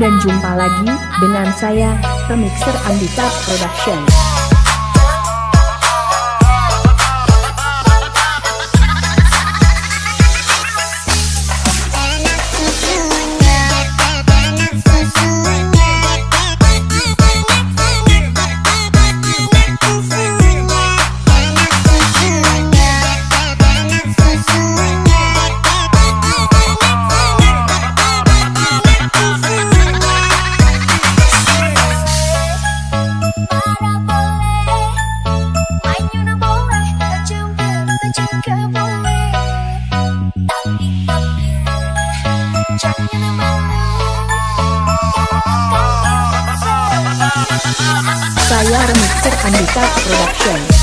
dan jumpa lagi dengan saya, Remixer Andika Production. Saya Remixer Andika Production.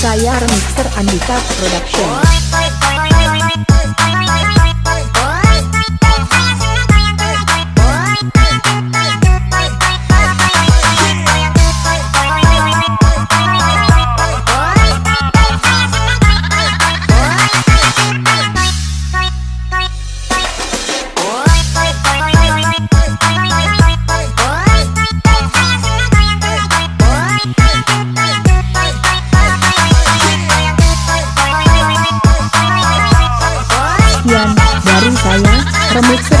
Saya, Remixer Andika Production. remix